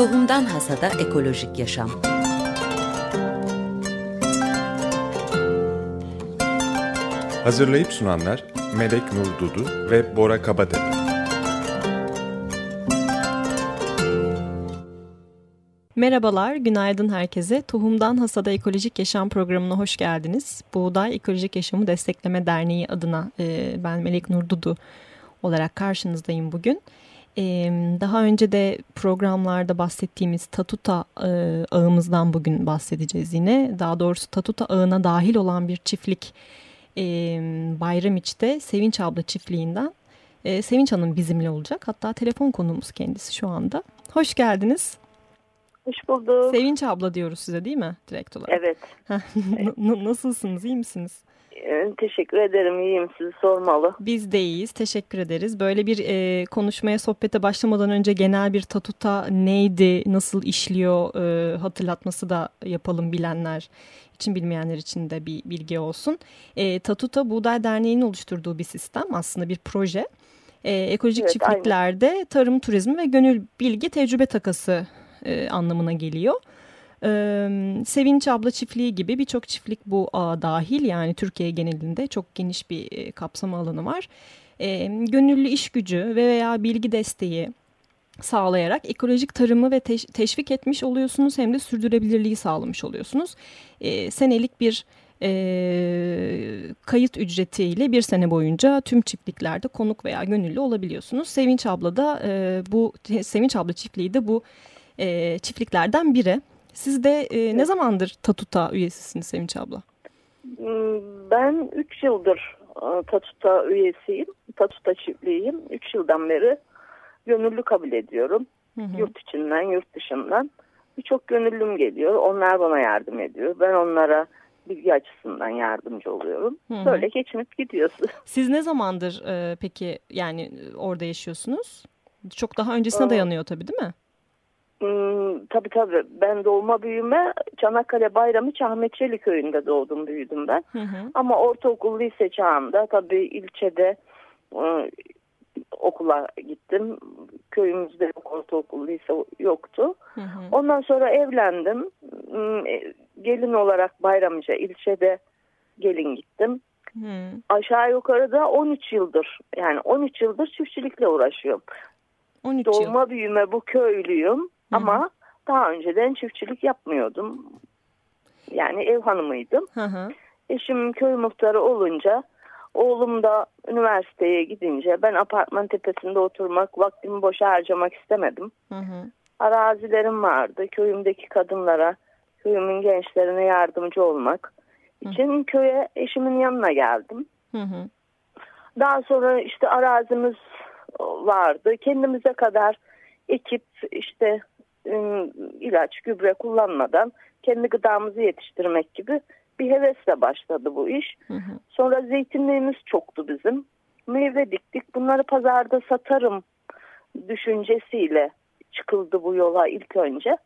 Tohumdan Hasada Ekolojik Yaşam Hazırlayıp sunanlar Melek Nur Dudu ve Bora Kabadeli. Merhabalar, günaydın herkese. Tohumdan Hasada Ekolojik Yaşam programına hoş geldiniz. Buğday Ekolojik Yaşamı Destekleme Derneği adına e, ben Melek Nur Dudu olarak karşınızdayım bugün. E, daha önce de programlarda bahsettiğimiz Tatuta ağımızdan bugün bahsedeceğiz yine. Daha doğrusu Tatuta ağına dahil olan bir çiftlik Bayramiç'te Sevinç abla çiftliğinden. Sevinç Hanım bizimle olacak. Hatta telefon konuğumuz kendisi şu anda. Hoş geldiniz. Hoş bulduk. Sevinç abla diyoruz size değil mi direkt olarak? Evet. Nasılsınız, iyi misiniz? Ee, teşekkür ederim, iyiyim. Sizi sormalı. Biz de iyiyiz, teşekkür ederiz. Böyle bir e, konuşmaya, sohbete başlamadan önce genel bir tatuta neydi, nasıl işliyor e, hatırlatması da yapalım bilenler için, bilmeyenler için de bir bilgi olsun. E, tatuta Buğday Derneği'nin oluşturduğu bir sistem, aslında bir proje. E, ekolojik evet, çiftliklerde aynen. tarım, turizmi ve gönül bilgi tecrübe takası e, anlamına geliyor. Ee, Sevinç Abla Çiftliği gibi birçok çiftlik bu ağa dahil yani Türkiye genelinde çok geniş bir e, kapsama alanı var. E, gönüllü iş gücü veya bilgi desteği sağlayarak ekolojik tarımı ve teş teşvik etmiş oluyorsunuz hem de sürdürülebilirliği sağlamış oluyorsunuz. E, senelik bir e, kayıt ücretiyle bir sene boyunca tüm çiftliklerde konuk veya gönüllü olabiliyorsunuz. Sevinç abla da e, bu Sevinç abla çiftliği de bu e, çiftliklerden biri. Siz de e, ne zamandır Tatuta üyesisiniz Sevinç abla? Hmm, ben 3 yıldır e, Tatuta üyesiyim. Tatuta çiftliğiyim. 3 yıldan beri gönüllü kabul ediyorum. Hı hı. Yurt içinden, yurt dışından. Birçok gönüllüm geliyor. Onlar bana yardım ediyor. Ben onlara bilgi açısından yardımcı oluyorum. Hı hı. Böyle geçinip gidiyorsun. Siz ne zamandır e, peki yani orada yaşıyorsunuz? Çok daha öncesine dayanıyor tabii değil mi? Hmm, tabii tabii. Ben doğma büyüme Çanakkale Bayramı Ahmetçeli köyünde doğdum büyüdüm ben. Hı hı. Ama ortaokul lise çağında tabii ilçede e, okula gittim. Köyümüzde yok ortaokul lise yoktu. Hı hı. Ondan sonra evlendim. Hmm, e, gelin olarak Bayramıca ilçede gelin gittim. Hı. Aşağı yukarı da 13 yıldır yani 13 yıldır çiftçilikle uğraşıyorum. 13 Doğma yıl. büyüme bu köylüyüm. Hı. Ama daha önceden çiftçilik yapmıyordum. Yani ev hanımıydım. Hı hı. Eşim köy muhtarı olunca oğlum da üniversiteye gidince ben apartman tepesinde oturmak vaktimi boşa harcamak istemedim. Hı hı. Arazilerim vardı. Köyümdeki kadınlara, köyümün gençlerine yardımcı olmak için hı. köye eşimin yanına geldim. Hı hı. Daha sonra işte arazimiz vardı. Kendimize kadar ekip işte ilaç, gübre kullanmadan kendi gıdamızı yetiştirmek gibi bir hevesle başladı bu iş. Hı hı. Sonra zeytinliğimiz çoktu bizim. Meyve diktik. Bunları pazarda satarım düşüncesiyle çıkıldı bu yola ilk önce.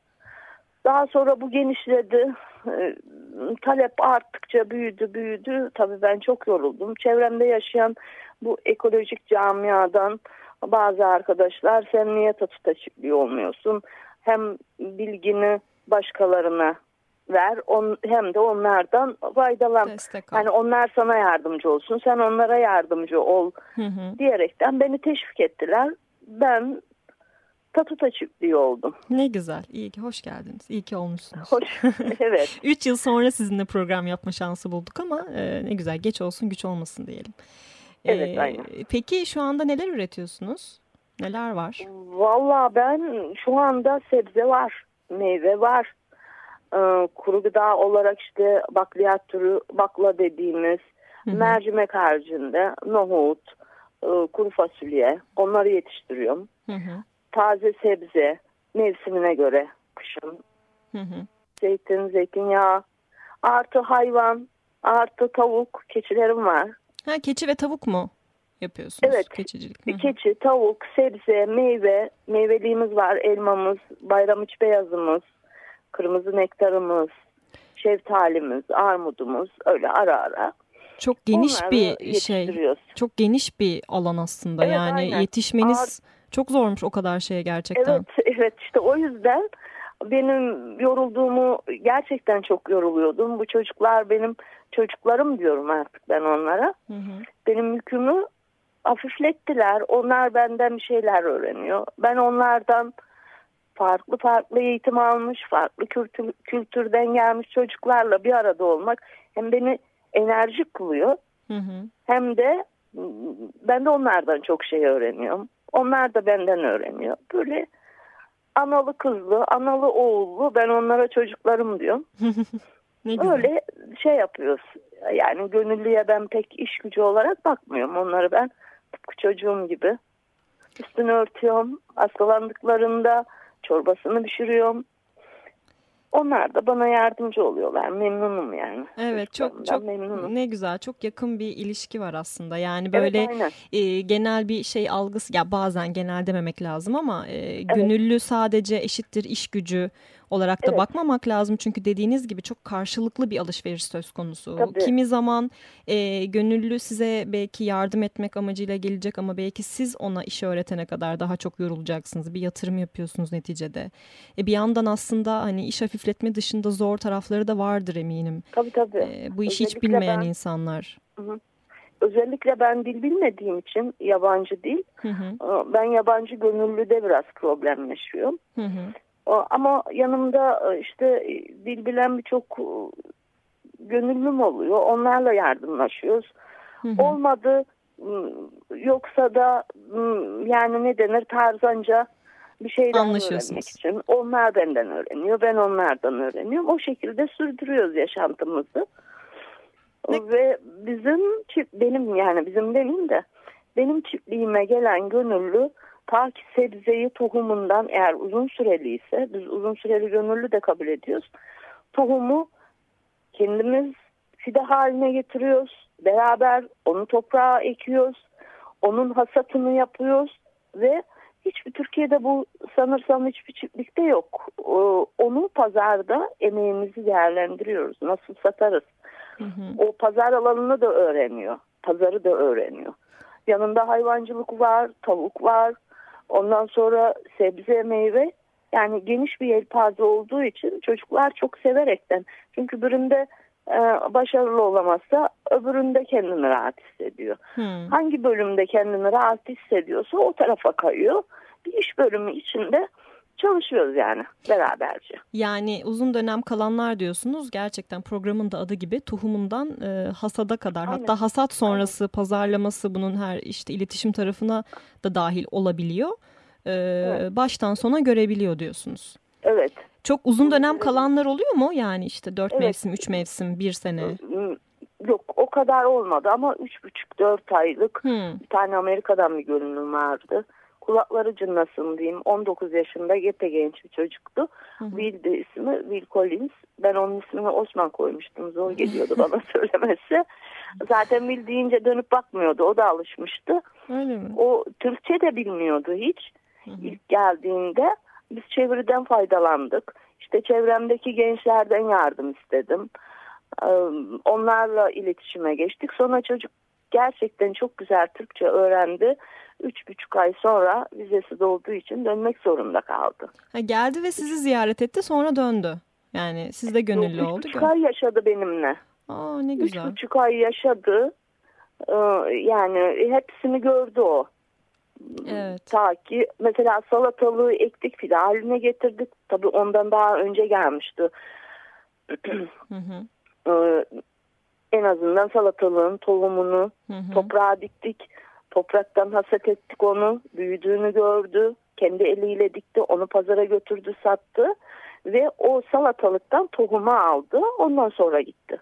Daha sonra bu genişledi. Talep arttıkça büyüdü büyüdü. Tabii ben çok yoruldum. Çevremde yaşayan bu ekolojik camiadan bazı arkadaşlar sen niye tatuta çiftliği olmuyorsun? Hem bilgini başkalarına ver on, hem de onlardan faydalan. Yani onlar sana yardımcı olsun, sen onlara yardımcı ol hı hı. diyerekten beni teşvik ettiler. Ben Tatuta çiftliği oldum. Ne güzel. İyi ki hoş geldiniz. İyi ki olmuşsunuz. Hoş. Evet. Üç yıl sonra sizinle program yapma şansı bulduk ama e, ne güzel. Geç olsun güç olmasın diyelim. Evet, ee, aynen. Peki şu anda neler üretiyorsunuz? Neler var? Valla ben şu anda sebze var, meyve var. Ee, kuru gıda olarak işte bakliyat türü bakla dediğimiz hı hı. mercimek haricinde nohut, e, kuru fasulye onları yetiştiriyorum. Hı hı. Taze sebze mevsimine göre kışın. Hı hı. Zeytin, zeytinyağı artı hayvan artı tavuk keçilerim var. Ha, keçi ve tavuk mu? Yapıyorsunuz? Evet. Keçicilik. Hı Keçi, tavuk, sebze, meyve, meyveliğimiz var. Elmamız, bayramıç beyazımız, kırmızı nektarımız, şeftalimiz, armudumuz öyle ara ara. Çok geniş Onları bir şey. Çok geniş bir alan aslında. Evet, yani aynen. yetişmeniz Ağır... Çok zormuş o kadar şeye gerçekten. Evet, evet işte o yüzden benim yorulduğumu gerçekten çok yoruluyordum. Bu çocuklar benim çocuklarım diyorum artık ben onlara. Hı hı. Benim yükümü hafiflettiler. Onlar benden bir şeyler öğreniyor. Ben onlardan farklı farklı eğitim almış, farklı kültür, kültürden gelmiş çocuklarla bir arada olmak hem beni enerjik kılıyor hı hı. hem de ben de onlardan çok şey öğreniyorum. Onlar da benden öğreniyor. Böyle analı kızlı, analı oğullu ben onlara çocuklarım diyorum. ne Öyle şey yapıyoruz. Yani gönüllüye ben pek iş gücü olarak bakmıyorum. Onları ben tıpkı çocuğum gibi üstünü örtüyorum. Hastalandıklarında çorbasını pişiriyorum. Onlar da bana yardımcı oluyorlar. Memnunum yani. Evet çok çok memnunum. ne güzel. Çok yakın bir ilişki var aslında. Yani böyle evet, e, genel bir şey algısı ya bazen genel dememek lazım ama e, gönüllü evet. sadece eşittir iş gücü olarak da evet. bakmamak lazım. Çünkü dediğiniz gibi çok karşılıklı bir alışveriş söz konusu. Tabii. Kimi zaman e, gönüllü size belki yardım etmek amacıyla gelecek ama belki siz ona işi öğretene kadar daha çok yorulacaksınız. Bir yatırım yapıyorsunuz neticede. E, bir yandan aslında hani iş hafifletme dışında zor tarafları da vardır eminim. Tabii tabii. E, bu işi hiç bilmeyen ben... insanlar. Hı hı. Özellikle ben dil bilmediğim için yabancı dil. Hı hı. Ben yabancı gönüllüde biraz problem yaşıyorum. Hı hı. Ama yanımda e, işte e, dil bilen birçok e, gönüllüm oluyor. Onlarla yardımlaşıyoruz. Hı hı. Olmadı yoksa da yani ne denir tarzanca bir şeyden öğrenmek için. Onlar benden öğreniyor. Ben onlardan öğreniyorum. O şekilde sürdürüyoruz yaşantımızı. Ne? Ve bizim benim yani bizim benim de benim çiftliğime gelen gönüllü Ta ki sebzeyi tohumundan eğer uzun süreli ise biz uzun süreli gönüllü de kabul ediyoruz. Tohumu kendimiz fide haline getiriyoruz. Beraber onu toprağa ekiyoruz. Onun hasatını yapıyoruz ve hiçbir Türkiye'de bu sanırsam hiçbir çiftlikte yok. Onu pazarda emeğimizi değerlendiriyoruz. Nasıl satarız? Hı hı. O pazar alanını da öğreniyor. Pazarı da öğreniyor. Yanında hayvancılık var, tavuk var, Ondan sonra sebze, meyve yani geniş bir yelpaze olduğu için çocuklar çok severekten. Çünkü birinde e, başarılı olamazsa öbüründe kendini rahat hissediyor. Hmm. Hangi bölümde kendini rahat hissediyorsa o tarafa kayıyor. Bir iş bölümü içinde çalışıyoruz yani beraberce. Yani uzun dönem kalanlar diyorsunuz gerçekten programın da adı gibi tohumundan e, hasada kadar Aynen. hatta hasat sonrası Aynen. pazarlaması bunun her işte iletişim tarafına da dahil olabiliyor. E, evet. Baştan sona görebiliyor diyorsunuz. Evet. Çok uzun dönem kalanlar oluyor mu? Yani işte dört evet. mevsim, üç mevsim, bir sene. Yok o kadar olmadı ama üç buçuk dört aylık hmm. bir tane Amerika'dan bir görünüm vardı kulakları cınlasın diyeyim. 19 yaşında yepe genç bir çocuktu. Hı hı. Will de ismi Will Collins. Ben onun ismini Osman koymuştum. Zor geliyordu bana söylemesi. Zaten Will deyince dönüp bakmıyordu. O da alışmıştı. Öyle mi? O Türkçe de bilmiyordu hiç. Hı hı. İlk geldiğinde biz çeviriden faydalandık. İşte çevremdeki gençlerden yardım istedim. Onlarla iletişime geçtik. Sonra çocuk gerçekten çok güzel Türkçe öğrendi üç buçuk ay sonra vizesi dolduğu için dönmek zorunda kaldı. Ha, geldi ve sizi ziyaret etti sonra döndü. Yani siz de gönüllü oldu. Üç buçuk ay yaşadı benimle. Aa ne güzel. Üç buçuk ay yaşadı. Ee, yani hepsini gördü o. Evet. Ta ki mesela salatalığı ektik fide haline getirdik. Tabii ondan daha önce gelmişti. hı hı. Ee, en azından salatalığın tohumunu hı hı. toprağa diktik Topraktan hasat ettik onu. Büyüdüğünü gördü. Kendi eliyle dikti. Onu pazara götürdü sattı. Ve o salatalıktan tohumu aldı. Ondan sonra gitti.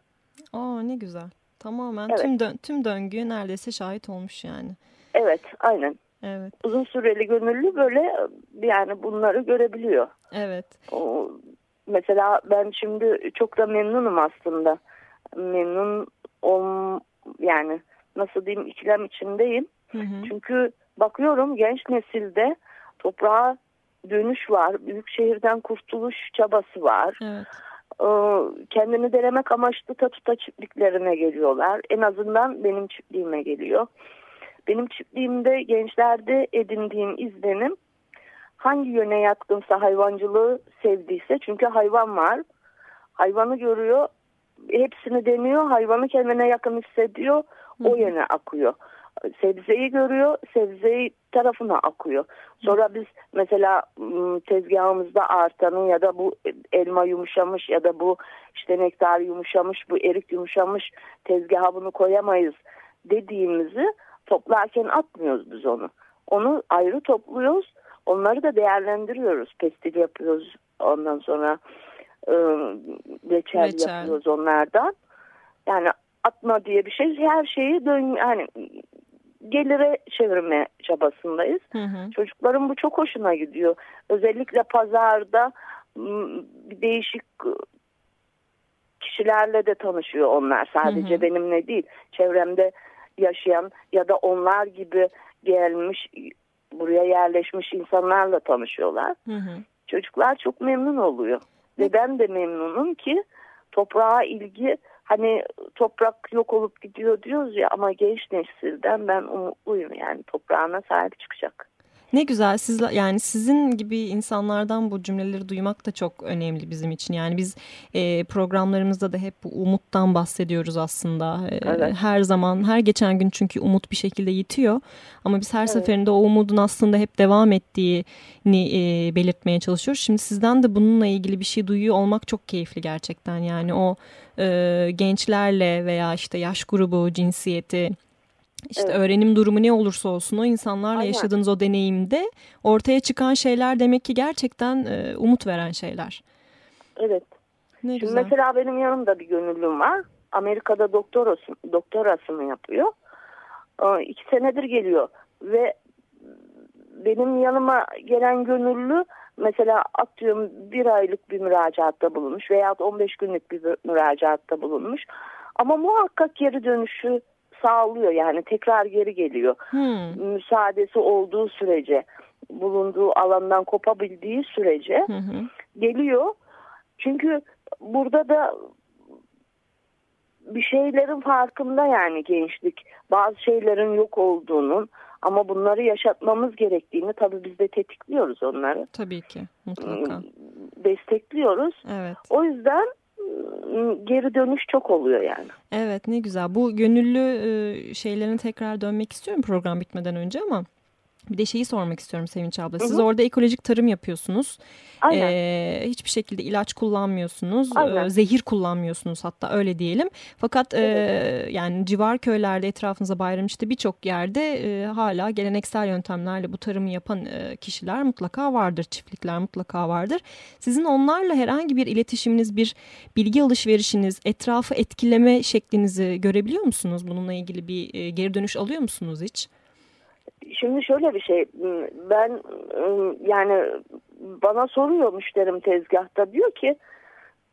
Aa ne güzel. Tamamen evet. tüm, dön tüm döngüye neredeyse şahit olmuş yani. Evet aynen. Evet. Uzun süreli gönüllü böyle yani bunları görebiliyor. Evet. O, mesela ben şimdi çok da memnunum aslında. Memnun ol yani nasıl diyeyim ikilem içindeyim. Hı hı. Çünkü bakıyorum genç nesilde toprağa dönüş var. Büyük şehirden kurtuluş çabası var. Evet. Ee, kendini denemek amaçlı tatuta çiftliklerine geliyorlar. En azından benim çiftliğime geliyor. benim çiftliğimde gençlerde edindiğim izlenim hangi yöne yatkınsa hayvancılığı sevdiyse çünkü hayvan var hayvanı görüyor hepsini deniyor hayvanı kendine yakın hissediyor o yöne akıyor sebzeyi görüyor sebzeyi tarafına akıyor. Sonra biz mesela tezgahımızda artanın ya da bu elma yumuşamış ya da bu işte nektar yumuşamış bu erik yumuşamış tezgaha bunu koyamayız dediğimizi toplarken atmıyoruz biz onu. Onu ayrı topluyoruz onları da değerlendiriyoruz. Pestil yapıyoruz ondan sonra reçel, reçel. yapıyoruz onlardan. Yani atma diye bir şey her şeyi dön yani gelire çevirme çabasındayız. Hı hı. Çocukların bu çok hoşuna gidiyor. Özellikle pazarda bir değişik kişilerle de tanışıyor onlar. Sadece hı hı. benimle değil. Çevremde yaşayan ya da onlar gibi gelmiş buraya yerleşmiş insanlarla tanışıyorlar. Hı hı. Çocuklar çok memnun oluyor. Ve ben de memnunum ki toprağa ilgi hani toprak yok olup gidiyor diyoruz ya ama genç nesilden ben umutluyum yani toprağına sahip çıkacak. Ne güzel siz yani sizin gibi insanlardan bu cümleleri duymak da çok önemli bizim için. Yani biz e, programlarımızda da hep bu umuttan bahsediyoruz aslında. E, evet. Her zaman her geçen gün çünkü umut bir şekilde yitiyor. Ama biz her evet. seferinde o umudun aslında hep devam ettiğini e, belirtmeye çalışıyoruz. Şimdi sizden de bununla ilgili bir şey duyuyor olmak çok keyifli gerçekten. Yani o e, gençlerle veya işte yaş grubu, cinsiyeti işte evet. öğrenim durumu ne olursa olsun o insanlarla Aynen. yaşadığınız o deneyimde ortaya çıkan şeyler demek ki gerçekten e, umut veren şeyler. Evet. Ne Şimdi güzel. mesela benim yanımda bir gönüllüm var. Amerika'da doktorası, doktorasını yapıyor. E, iki senedir geliyor ve benim yanıma gelen gönüllü mesela atıyorum bir aylık bir müracaatta bulunmuş veya 15 günlük bir müracaatta bulunmuş. Ama muhakkak geri dönüşü sağlıyor yani tekrar geri geliyor. Hmm. Müsaadesi olduğu sürece bulunduğu alandan kopabildiği sürece hmm. geliyor. Çünkü burada da bir şeylerin farkında yani gençlik. Bazı şeylerin yok olduğunun ama bunları yaşatmamız gerektiğini tabii biz de tetikliyoruz onları. Tabii ki mutlaka. Hmm, destekliyoruz. Evet. O yüzden geri dönüş çok oluyor yani. Evet ne güzel. Bu gönüllü şeylerin tekrar dönmek istiyorum program bitmeden önce ama bir de şeyi sormak istiyorum Sevinç abla. Siz hı hı. orada ekolojik tarım yapıyorsunuz. Aynen. Ee, hiçbir şekilde ilaç kullanmıyorsunuz. Aynen. zehir kullanmıyorsunuz hatta öyle diyelim. Fakat evet. e, yani civar köylerde etrafınıza Bayramış'ta birçok yerde e, hala geleneksel yöntemlerle bu tarımı yapan e, kişiler mutlaka vardır. Çiftlikler mutlaka vardır. Sizin onlarla herhangi bir iletişiminiz, bir bilgi alışverişiniz, etrafı etkileme şeklinizi görebiliyor musunuz? Bununla ilgili bir e, geri dönüş alıyor musunuz hiç? Şimdi şöyle bir şey ben yani bana soruyor müşterim tezgahta diyor ki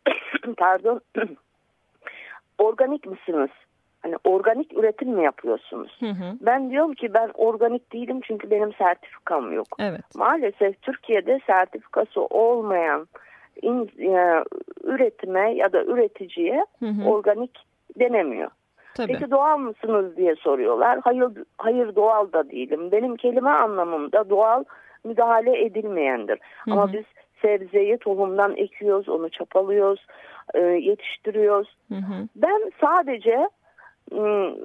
pardon organik misiniz? Hani organik üretim mi yapıyorsunuz? Hı hı. Ben diyorum ki ben organik değilim çünkü benim sertifikam yok. Evet. Maalesef Türkiye'de sertifikası olmayan in, e, üretime ya da üreticiye hı hı. organik denemiyor. Tabii. Peki doğal mısınız diye soruyorlar. Hayır, hayır doğal da değilim. Benim kelime anlamımda doğal müdahale edilmeyendir. Hı hı. Ama biz sebzeyi tohumdan ekiyoruz, onu çapalıyoruz, e, yetiştiriyoruz. Hı hı. Ben sadece ıı,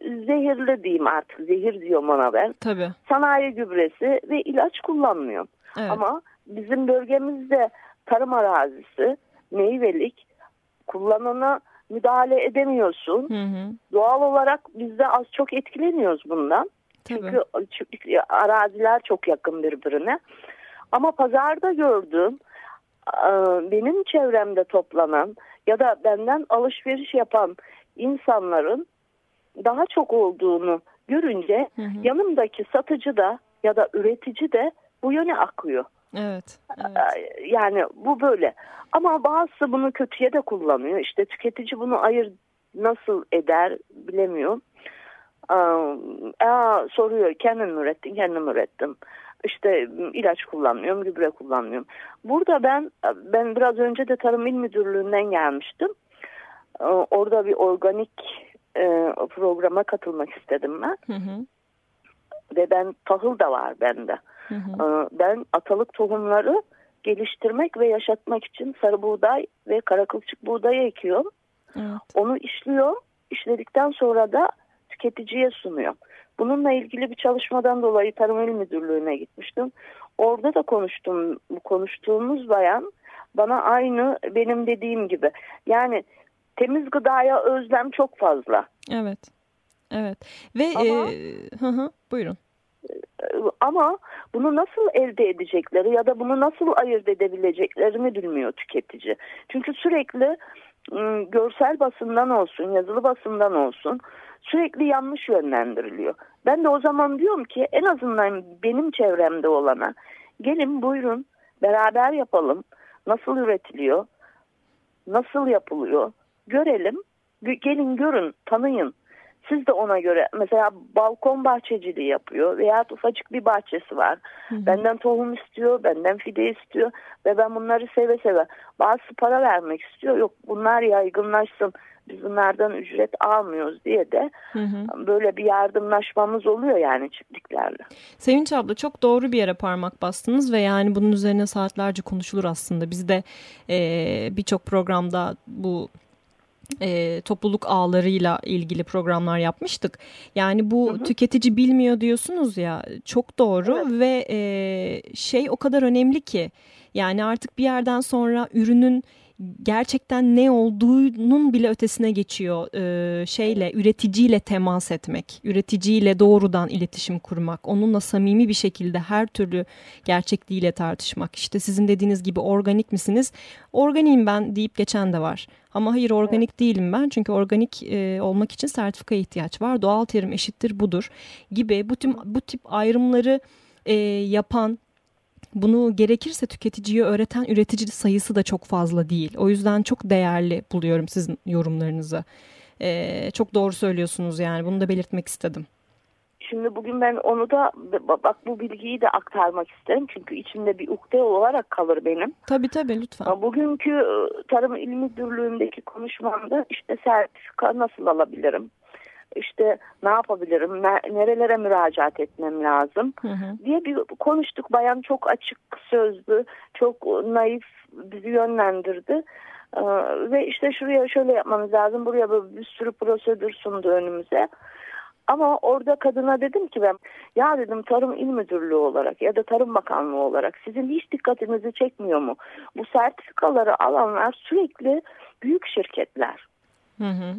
zehirli diyeyim artık, zehir diyorum ona ben. Tabii. Sanayi gübresi ve ilaç kullanmıyorum. Evet. Ama bizim bölgemizde tarım arazisi, meyvelik kullanana müdahale edemiyorsun. Hı hı. Doğal olarak biz de az çok etkileniyoruz bundan. Tabii. Çünkü araziler çok yakın birbirine. Ama pazarda gördüğüm benim çevremde toplanan ya da benden alışveriş yapan insanların daha çok olduğunu görünce hı hı. yanımdaki satıcı da ya da üretici de bu yöne akıyor. Evet, evet. Yani bu böyle. Ama bazısı bunu kötüye de kullanıyor. İşte tüketici bunu ayır nasıl eder bilemiyor. Aa, soruyor kendin mi ürettin kendim ürettim. İşte ilaç kullanmıyorum, gübre kullanmıyorum. Burada ben ben biraz önce de Tarım İl Müdürlüğü'nden gelmiştim. Orada bir organik programa katılmak istedim ben. Hı hı. ve ben tahıl da var bende. Hı hı. Ee, ben atalık tohumları geliştirmek ve yaşatmak için sarı buğday ve kara kılçık buğday ekiyorum. Evet. Onu işliyorum. İşledikten sonra da tüketiciye sunuyorum. Bununla ilgili bir çalışmadan dolayı Tarım İl Müdürlüğü'ne gitmiştim. Orada da konuştum, konuştuğumuz bayan bana aynı benim dediğim gibi. Yani temiz gıdaya özlem çok fazla. Evet. Evet. Ve Ama, e, hı hı, buyurun. Ama bunu nasıl elde edecekleri ya da bunu nasıl ayırt edebileceklerini bilmiyor tüketici. Çünkü sürekli ıı, görsel basından olsun, yazılı basından olsun sürekli yanlış yönlendiriliyor. Ben de o zaman diyorum ki en azından benim çevremde olana gelin buyurun beraber yapalım. Nasıl üretiliyor? Nasıl yapılıyor? Görelim. Gelin görün, tanıyın. Siz de ona göre mesela balkon bahçeciliği yapıyor veya ufacık bir bahçesi var. Hı hı. Benden tohum istiyor, benden fide istiyor ve ben bunları seve seve bazı para vermek istiyor. Yok bunlar yaygınlaşsın biz bunlardan ücret almıyoruz diye de hı hı. böyle bir yardımlaşmamız oluyor yani çiftliklerle. Sevinç abla çok doğru bir yere parmak bastınız ve yani bunun üzerine saatlerce konuşulur aslında. Biz de e, birçok programda bu e, topluluk ağlarıyla ilgili programlar yapmıştık. Yani bu hı hı. tüketici bilmiyor diyorsunuz ya çok doğru evet. ve e, şey o kadar önemli ki yani artık bir yerden sonra ürünün gerçekten ne olduğunun bile ötesine geçiyor ee, şeyle üreticiyle temas etmek, üreticiyle doğrudan iletişim kurmak, onunla samimi bir şekilde her türlü gerçekliğiyle tartışmak. İşte sizin dediğiniz gibi organik misiniz? Organiyim ben deyip geçen de var. Ama hayır organik evet. değilim ben çünkü organik e, olmak için sertifikaya ihtiyaç var. Doğal terim eşittir budur gibi bu tüm bu tip ayrımları e, yapan bunu gerekirse tüketiciye öğreten üretici sayısı da çok fazla değil. O yüzden çok değerli buluyorum sizin yorumlarınızı. Ee, çok doğru söylüyorsunuz yani bunu da belirtmek istedim. Şimdi bugün ben onu da bak bu bilgiyi de aktarmak isterim. Çünkü içimde bir ukde olarak kalır benim. Tabii tabii lütfen. Bugünkü ıı, Tarım İl Müdürlüğü'ndeki konuşmamda işte sertifika nasıl alabilirim? İşte ne yapabilirim, nerelere müracaat etmem lazım hı hı. diye bir konuştuk. Bayan çok açık sözlü, çok naif bizi yönlendirdi. Ee, ve işte şuraya şöyle yapmamız lazım, buraya bir sürü prosedür sundu önümüze. Ama orada kadına dedim ki ben ya dedim Tarım İl Müdürlüğü olarak ya da Tarım Bakanlığı olarak sizin hiç dikkatinizi çekmiyor mu? Bu sertifikaları alanlar sürekli büyük şirketler. Hı hı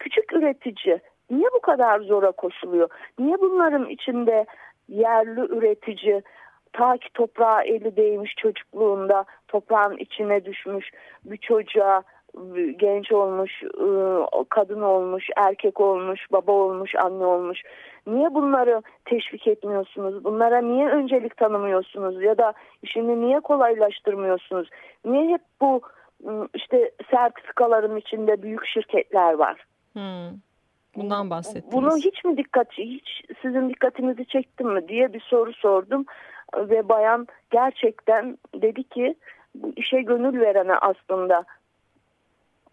küçük üretici niye bu kadar zora koşuluyor? Niye bunların içinde yerli üretici ta ki toprağa eli değmiş çocukluğunda toprağın içine düşmüş bir çocuğa genç olmuş, ıı, kadın olmuş, erkek olmuş, baba olmuş, anne olmuş. Niye bunları teşvik etmiyorsunuz? Bunlara niye öncelik tanımıyorsunuz? Ya da işini niye kolaylaştırmıyorsunuz? Niye hep bu ıı, işte sertifikaların içinde büyük şirketler var? Hmm. Bundan bahsettiniz. Bunu hiç mi dikkat, hiç sizin dikkatinizi çekti mi diye bir soru sordum. Ve bayan gerçekten dedi ki bu işe gönül verene aslında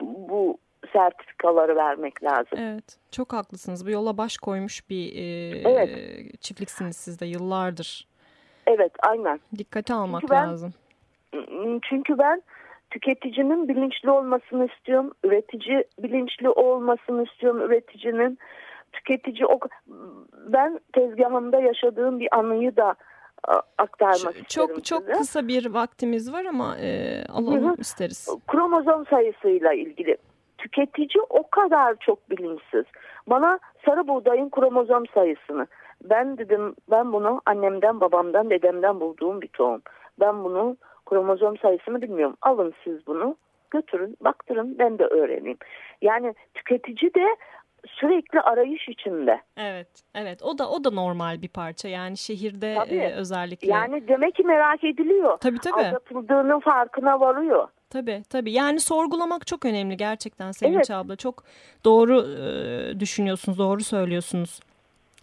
bu sertifikaları vermek lazım. Evet çok haklısınız. Bu yola baş koymuş bir e, evet. çiftliksiniz siz de yıllardır. Evet aynen. Dikkate almak çünkü ben, lazım. Çünkü ben tüketicinin bilinçli olmasını istiyorum. Üretici bilinçli olmasını istiyorum üreticinin. Tüketici o ben tezgahımda yaşadığım bir anıyı da aktarmak çok, isterim Çok çok size. kısa bir vaktimiz var ama e, alalım Hı -hı. isteriz. Kromozom sayısıyla ilgili. Tüketici o kadar çok bilinçsiz. Bana sarı buğdayın kromozom sayısını ben dedim ben bunu annemden babamdan dedemden bulduğum bir tohum. Ben bunu kromozom sayısını bilmiyorum. Alın siz bunu götürün baktırın ben de öğreneyim. Yani tüketici de sürekli arayış içinde. Evet, evet. O da o da normal bir parça. Yani şehirde e, özellikle. Yani demek ki merak ediliyor. Tabii tabii. Aldatıldığının farkına varıyor. Tabii tabii. Yani sorgulamak çok önemli gerçekten Sevinç evet. abla. Çok doğru e, düşünüyorsunuz, doğru söylüyorsunuz.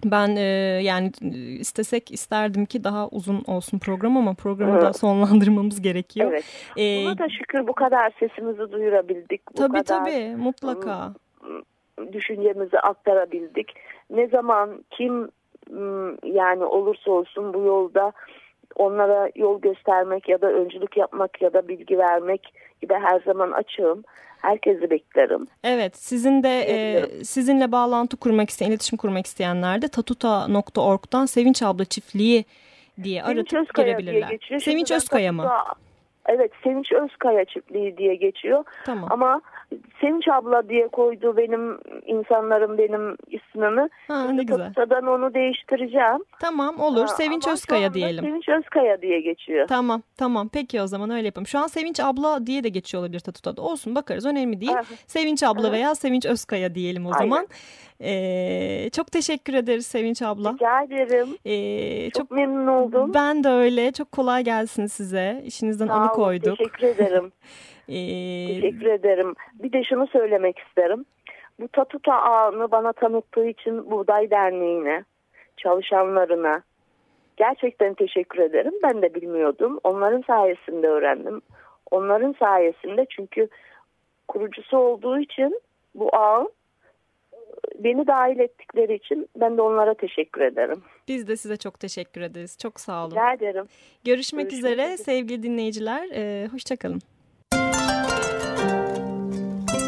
Ben e, yani istesek isterdim ki daha uzun olsun program ama programı da sonlandırmamız gerekiyor. Evet. Ee, Buna da şükür bu kadar sesimizi duyurabildik. Bu tabii kadar, tabii mutlaka. Düşüncemizi aktarabildik. Ne zaman kim yani olursa olsun bu yolda onlara yol göstermek ya da öncülük yapmak ya da bilgi vermek gibi her zaman açığım. Herkesi beklerim. Evet, sizin de e, sizinle bağlantı kurmak isteyen, iletişim kurmak isteyenler de tatuta.org'dan Sevinç Abla Çiftliği diye aratıp geçiyor. Sevinç Özkaya mı? Evet, Sevinç Özkaya Çiftliği diye geçiyor. Tamam. Ama Sevinç abla diye koydu benim insanlarım benim ismimi. Ha, ne güzel. Kapısadan onu değiştireceğim. Tamam olur. Ha, Sevinç Özkaya diyelim. Sevinç Özkaya diye geçiyor. Tamam tamam. Peki o zaman öyle yapalım. Şu an Sevinç abla diye de geçiyor olabilir Tatuta'da. Olsun bakarız. Önemli değil. Evet. Sevinç abla evet. veya Sevinç Özkaya diyelim o Aynen. zaman. Ee, çok teşekkür ederiz Sevinç abla. Rica ederim. Ee, çok, çok memnun oldum. Ben de öyle. Çok kolay gelsin size. İşinizden Sağ alıkoyduk. Teşekkür ederim. Ee... Teşekkür ederim. Bir de şunu söylemek isterim. Bu Tatuta ağını bana tanıttığı için Buğday Derneği'ne, çalışanlarına gerçekten teşekkür ederim. Ben de bilmiyordum. Onların sayesinde öğrendim. Onların sayesinde çünkü kurucusu olduğu için bu ağın beni dahil ettikleri için ben de onlara teşekkür ederim. Biz de size çok teşekkür ederiz. Çok sağ olun. Rica ederim. Görüşmek, Görüşmek üzere üzere sevgili dinleyiciler. Ee, hoşçakalın.